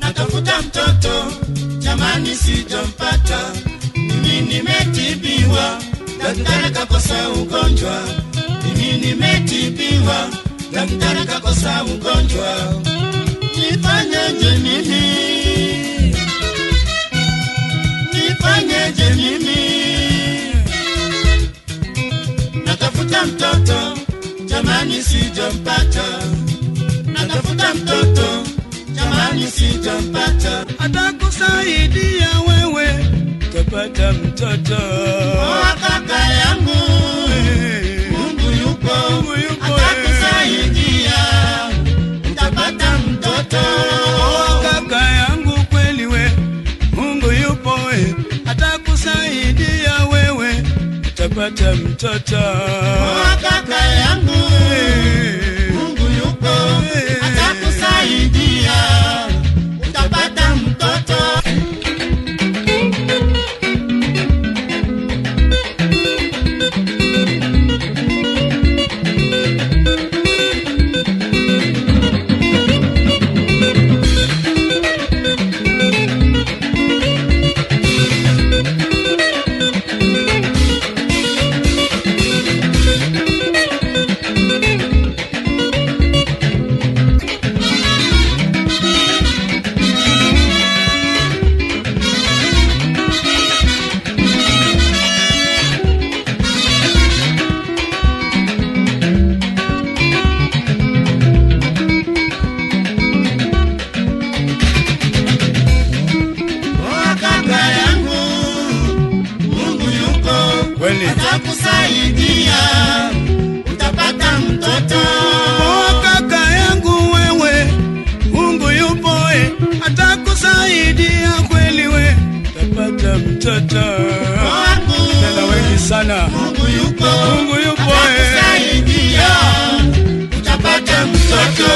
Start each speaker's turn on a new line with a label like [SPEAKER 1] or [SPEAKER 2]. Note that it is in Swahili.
[SPEAKER 1] natafuta mtoto jamani, sijampata. Mimi nimetibiwa, daktari kakosa ugonjwa. Mimi nimetibiwa, daktari kakosa ugonjwa. Nifanyeje mimi? Nifanyeje mimi? Natafuta mtoto jamani, sijampata. Natafuta mtoto jamani, sijampata.
[SPEAKER 2] atakusaidia wewe utapata mtoto.
[SPEAKER 1] Oa kaka yangu,
[SPEAKER 2] Eh,
[SPEAKER 1] Mungu yupo,
[SPEAKER 2] Mungu yupo,
[SPEAKER 1] atakusaidia, utapata mtoto.
[SPEAKER 2] oa kaka yangu kweli we mungu yupo we atakusaidia wewe utapata mtoto.
[SPEAKER 1] Oa kaka yangu,
[SPEAKER 2] kweli,
[SPEAKER 1] atakusaidia. Utapata mtoto. Oh, kaka yangu wewe, Mungu yupo
[SPEAKER 2] yupoe,
[SPEAKER 1] atakusaidia kweli, we. Utapata mtoto.
[SPEAKER 2] Tena wengi sana, Mungu yupo, Mungu yupoe, atakusaidia. Utapata mtoto.